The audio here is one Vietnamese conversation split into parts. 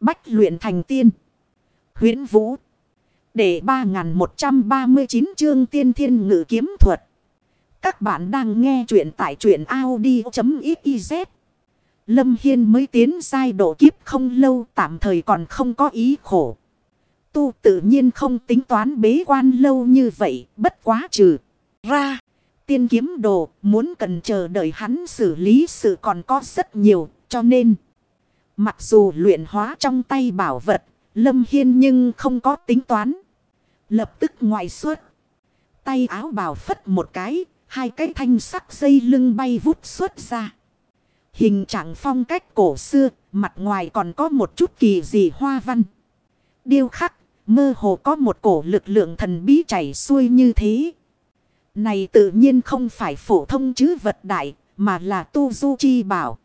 Bách luyện thành tiên. huyễn Vũ. Để 3139 chương tiên thiên ngự kiếm thuật. Các bạn đang nghe truyện tại truyện Audi.xyz. Lâm Hiên mới tiến giai độ kiếp không lâu, tạm thời còn không có ý khổ. Tu tự nhiên không tính toán bế quan lâu như vậy, bất quá trừ ra. Tiên kiếm đồ, muốn cần chờ đợi hắn xử lý sự còn có rất nhiều, cho nên. Mặc dù luyện hóa trong tay bảo vật, Lâm Hiên nhưng không có tính toán. Lập tức ngoại xuất. Tay áo bào phất một cái, hai cái thanh sắc dây lưng bay vút xuất ra. Hình trạng phong cách cổ xưa, mặt ngoài còn có một chút kỳ dị hoa văn. Điêu khắc, mơ hồ có một cổ lực lượng thần bí chảy xuôi như thế. Này tự nhiên không phải phổ thông chứ vật đại, mà là tu du chi bảo.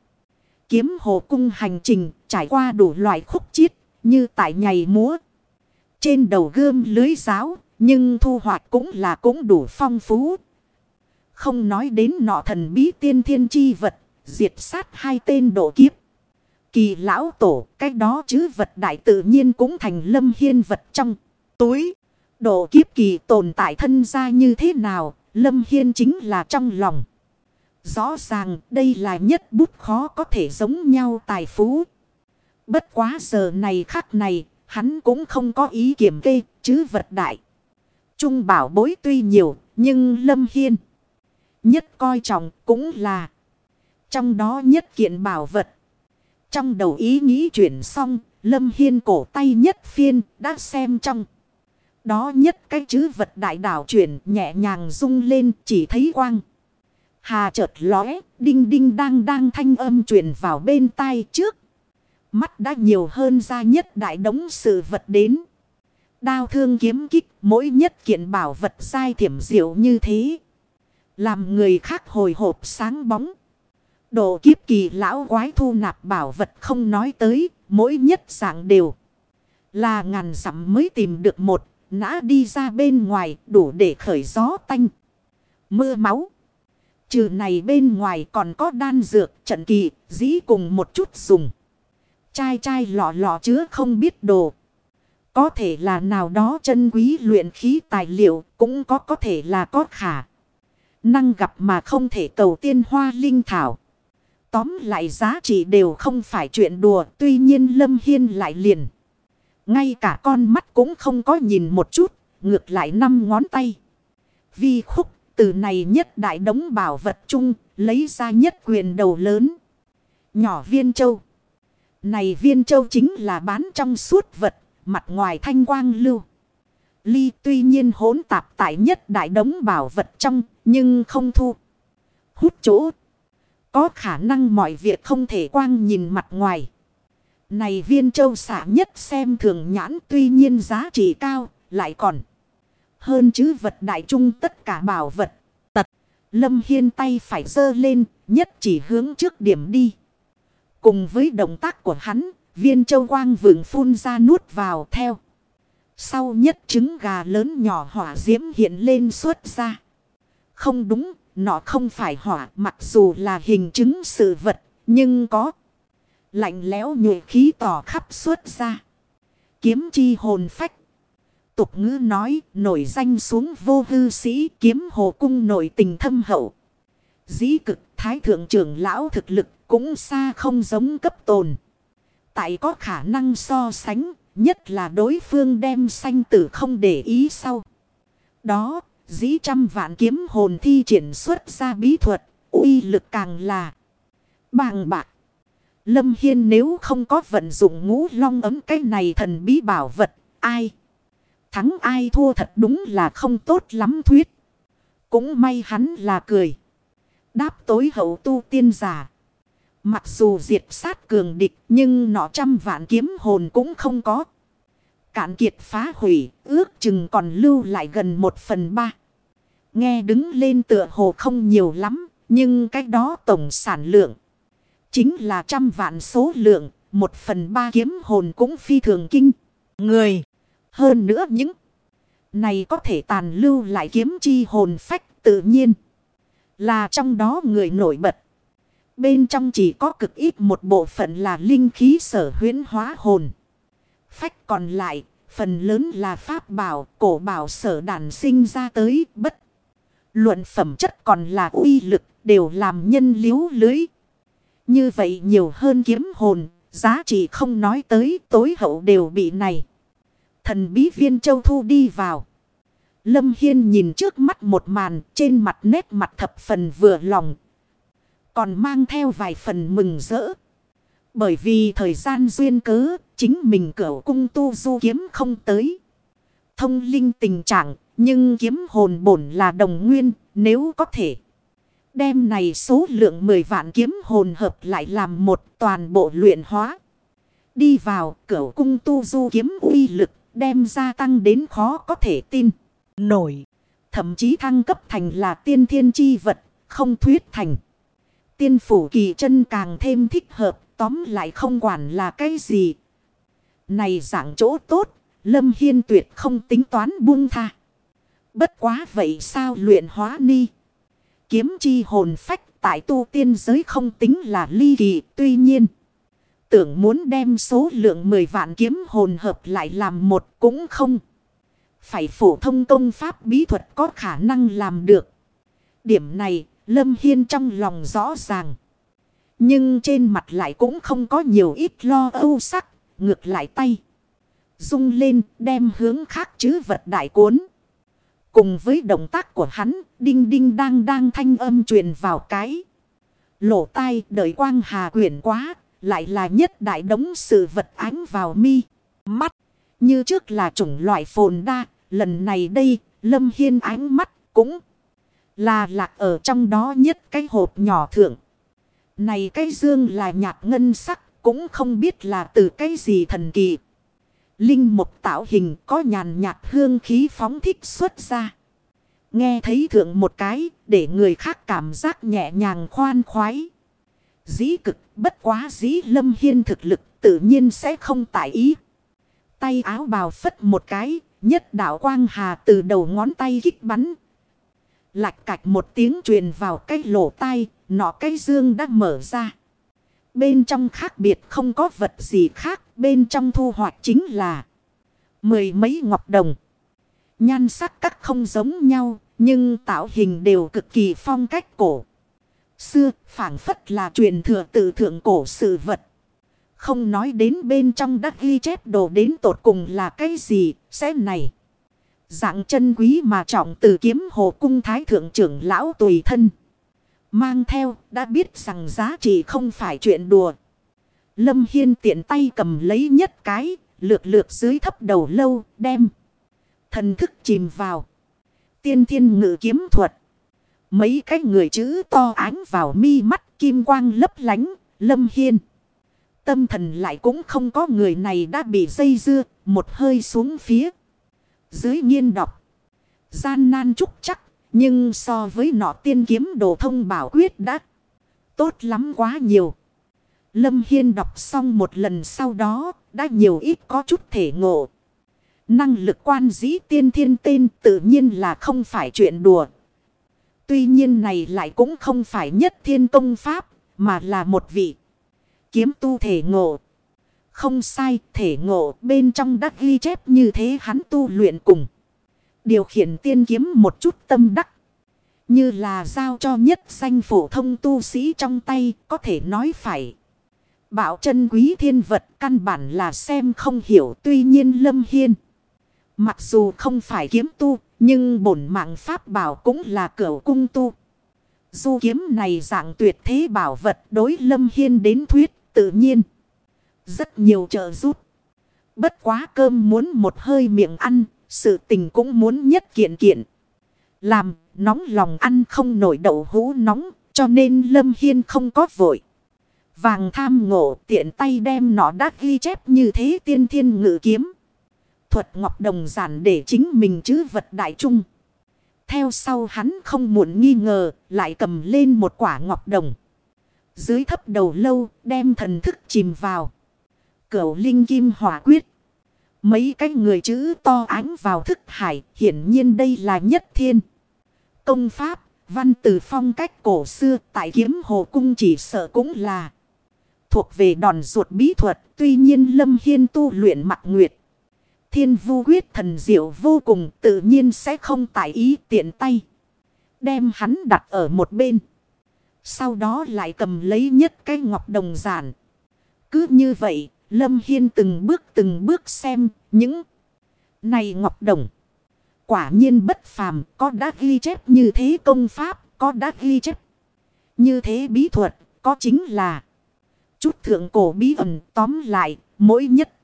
Kiếm hồ cung hành trình, trải qua đủ loại khúc chiết, như tại nhảy múa. Trên đầu gươm lưới giáo, nhưng thu hoạch cũng là cũng đủ phong phú. Không nói đến nọ thần bí tiên thiên chi vật, diệt sát hai tên độ kiếp. Kỳ lão tổ cách đó chứ vật đại tự nhiên cũng thành lâm hiên vật trong túi. Độ kiếp kỳ tồn tại thân ra như thế nào, lâm hiên chính là trong lòng. Rõ ràng đây là nhất bút khó có thể giống nhau tài phú. Bất quá giờ này khắc này, hắn cũng không có ý kiểm kê, chứ vật đại. Trung bảo bối tuy nhiều, nhưng Lâm Hiên nhất coi trọng cũng là trong đó nhất kiện bảo vật. Trong đầu ý nghĩ chuyển xong, Lâm Hiên cổ tay nhất phiên đã xem trong. Đó nhất cái chữ vật đại đảo chuyển nhẹ nhàng rung lên chỉ thấy quang. Hà chợt lóe, đinh đinh đang đang thanh âm truyền vào bên tai trước. Mắt đã nhiều hơn ra nhất đại đống sự vật đến. Đao thương kiếm kích mỗi nhất kiện bảo vật sai thiểm diệu như thế. Làm người khác hồi hộp sáng bóng. Độ kiếp kỳ lão quái thu nạp bảo vật không nói tới, mỗi nhất dạng đều. Là ngàn dặm mới tìm được một, nã đi ra bên ngoài đủ để khởi gió tanh. Mưa máu. Trừ này bên ngoài còn có đan dược trận kỳ, dĩ cùng một chút dùng. Chai chai lọ lọ chứa không biết đồ. Có thể là nào đó chân quý luyện khí tài liệu, cũng có có thể là có khả. Năng gặp mà không thể cầu tiên hoa linh thảo. Tóm lại giá trị đều không phải chuyện đùa, tuy nhiên Lâm Hiên lại liền. Ngay cả con mắt cũng không có nhìn một chút, ngược lại năm ngón tay. Vi khúc từ này nhất đại đống bảo vật chung, lấy ra nhất quyền đầu lớn. Nhỏ viên châu. Này viên châu chính là bán trong suốt vật, mặt ngoài thanh quang lưu. Ly tuy nhiên hỗn tạp tại nhất đại đống bảo vật trong, nhưng không thu. Hút chỗ. Có khả năng mọi việc không thể quang nhìn mặt ngoài. Này viên châu xả nhất xem thường nhãn tuy nhiên giá trị cao, lại còn hơn chứ vật đại trung tất cả bảo vật. Tật, Lâm Hiên tay phải dơ lên, nhất chỉ hướng trước điểm đi. Cùng với động tác của hắn, viên châu quang vượng phun ra nuốt vào theo. Sau nhất trứng gà lớn nhỏ hỏa diễm hiện lên xuất ra. Không đúng, nó không phải hỏa mặc dù là hình chứng sự vật, nhưng có lạnh lẽo nhuệ khí tỏ khắp xuất ra. Kiếm chi hồn phách tục ngữ nói, nổi danh xuống vô hư sĩ kiếm hồ cung nổi tình thâm hậu. Dĩ cực, thái thượng trưởng lão thực lực cũng xa không giống cấp tồn. Tại có khả năng so sánh, nhất là đối phương đem sanh tử không để ý sau. Đó, dĩ trăm vạn kiếm hồn thi triển xuất ra bí thuật, uy lực càng là bàng bạc. Lâm Hiên nếu không có vận dụng ngũ long ấm cái này thần bí bảo vật, ai thắng ai thua thật đúng là không tốt lắm thuyết. Cũng may hắn là cười. Đáp tối hậu tu tiên giả. Mặc dù diệt sát cường địch, nhưng nọ trăm vạn kiếm hồn cũng không có. Cạn kiệt phá hủy, ước chừng còn lưu lại gần một phần ba. Nghe đứng lên tựa hồ không nhiều lắm. Nhưng cái đó tổng sản lượng. Chính là trăm vạn số lượng. Một phần ba kiếm hồn cũng phi thường kinh. Người. Hơn nữa những này có thể tàn lưu lại kiếm chi hồn phách tự nhiên. Là trong đó người nổi bật. Bên trong chỉ có cực ít một bộ phận là linh khí sở huyến hóa hồn. phách còn lại, phần lớn là pháp bảo, cổ bảo sở đàn sinh ra tới bất. Luận phẩm chất còn là uy lực, đều làm nhân liếu lưới. Như vậy nhiều hơn kiếm hồn, giá trị không nói tới, tối hậu đều bị này. Thần bí viên châu thu đi vào. Lâm Hiên nhìn trước mắt một màn, trên mặt nét mặt thập phần vừa lòng. Còn mang theo vài phần mừng rỡ. Bởi vì thời gian duyên cớ, chính mình cỡ cung tu du kiếm không tới. Thông linh tình trạng, nhưng kiếm hồn bổn là đồng nguyên, nếu có thể. Đem này số lượng 10 vạn kiếm hồn hợp lại làm một toàn bộ luyện hóa. Đi vào cửu cung tu du kiếm uy lực, đem gia tăng đến khó có thể tin. Nổi, thậm chí thăng cấp thành là tiên thiên chi vật, không thuyết thành. Tiên phủ kỳ chân càng thêm thích hợp, tóm lại không quản là cái gì. Này dạng chỗ tốt, Lâm Hiên tuyệt không tính toán buông tha. Bất quá vậy sao luyện hóa ni? Kiếm chi hồn phách tại tu tiên giới không tính là ly kỳ, tuy nhiên. Tưởng muốn đem số lượng 10 vạn kiếm hồn hợp lại làm một cũng không. Phải phổ thông công pháp bí thuật có khả năng làm được. Điểm này Lâm Hiên trong lòng rõ ràng. Nhưng trên mặt lại cũng không có nhiều ít lo âu sắc, ngược lại tay. Rung lên đem hướng khác chứ vật đại cuốn. Cùng với động tác của hắn, đinh đinh đang đang thanh âm truyền vào cái. Lỗ tai đợi quang hà quyển quá, lại là nhất đại đống sự vật ánh vào mi, mắt. Như trước là chủng loại phồn đa, lần này đây, Lâm Hiên ánh mắt cũng là lạc ở trong đó nhất cái hộp nhỏ thượng. Này cái dương là nhạt ngân sắc, cũng không biết là từ cái gì thần kỳ. Linh một tạo hình có nhàn nhạt hương khí phóng thích xuất ra. Nghe thấy thượng một cái, để người khác cảm giác nhẹ nhàng khoan khoái. Dĩ cực bất quá dĩ lâm hiên thực lực tự nhiên sẽ không tại ý. Tay áo bào phất một cái, nhất đạo quang hà từ đầu ngón tay kích bắn. Lạch cạch một tiếng truyền vào cái lỗ tai, nọ cái dương đã mở ra. Bên trong khác biệt không có vật gì khác, bên trong thu hoạch chính là mười mấy ngọc đồng. Nhan sắc các không giống nhau, nhưng tạo hình đều cực kỳ phong cách cổ. Xưa, phản phất là truyền thừa tự thượng cổ sự vật. Không nói đến bên trong đã ghi chép đồ đến tột cùng là cái gì, sẽ này. Dạng chân quý mà trọng từ kiếm hồ cung thái thượng trưởng lão tùy thân. Mang theo đã biết rằng giá trị không phải chuyện đùa. Lâm Hiên tiện tay cầm lấy nhất cái, lược lược dưới thấp đầu lâu, đem. Thần thức chìm vào. Tiên thiên ngự kiếm thuật. Mấy cái người chữ to ánh vào mi mắt kim quang lấp lánh, Lâm Hiên. Tâm thần lại cũng không có người này đã bị dây dưa, một hơi xuống phía. Dưới nghiên đọc. Gian nan trúc chắc, nhưng so với nọ tiên kiếm đồ thông bảo quyết đã tốt lắm quá nhiều. Lâm Hiên đọc xong một lần sau đó, đã nhiều ít có chút thể ngộ. Năng lực quan dĩ tiên thiên tên tự nhiên là không phải chuyện đùa. Tuy nhiên này lại cũng không phải nhất thiên công pháp, mà là một vị kiếm tu thể ngộ. Không sai, thể ngộ bên trong đắc ghi chép như thế hắn tu luyện cùng. Điều khiển tiên kiếm một chút tâm đắc. Như là giao cho nhất danh phổ thông tu sĩ trong tay có thể nói phải. Bảo chân quý thiên vật căn bản là xem không hiểu tuy nhiên lâm hiên. Mặc dù không phải kiếm tu nhưng bổn mạng pháp bảo cũng là cửa cung tu. Du kiếm này dạng tuyệt thế bảo vật đối lâm hiên đến thuyết tự nhiên. Rất nhiều trợ giúp. Bất quá cơm muốn một hơi miệng ăn, sự tình cũng muốn nhất kiện kiện. Làm nóng lòng ăn không nổi đậu hũ nóng, cho nên Lâm Hiên không có vội. Vàng tham ngộ tiện tay đem nó đã ghi chép như thế tiên thiên ngự kiếm. Thuật ngọc đồng giản để chính mình chứ vật đại trung. Theo sau hắn không muộn nghi ngờ, lại cầm lên một quả ngọc đồng. Dưới thấp đầu lâu, đem thần thức chìm vào. Cửu linh kim hỏa quyết. Mấy cái người chữ to ánh vào thức hải, hiển nhiên đây là nhất thiên. Công pháp, văn từ phong cách cổ xưa tại kiếm hồ cung chỉ sợ cũng là thuộc về đòn ruột bí thuật. Tuy nhiên Lâm Hiên tu luyện mặt nguyệt. Thiên vu quyết thần diệu vô cùng tự nhiên sẽ không tại ý tiện tay. Đem hắn đặt ở một bên. Sau đó lại cầm lấy nhất cái ngọc đồng giản. Cứ như vậy, Lâm Hiên từng bước từng bước xem những này ngọc đồng. Quả nhiên bất phàm, có đã ghi chép như thế công pháp, có đã ghi chép như thế bí thuật, có chính là chút thượng cổ bí ẩn tóm lại, mỗi nhất.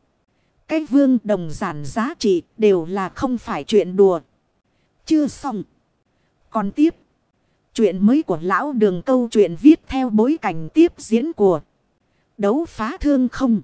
Cái vương đồng giản giá trị đều là không phải chuyện đùa. Chưa xong. Còn tiếp. Chuyện mới của lão đường câu chuyện viết theo bối cảnh tiếp diễn của đấu phá thương không.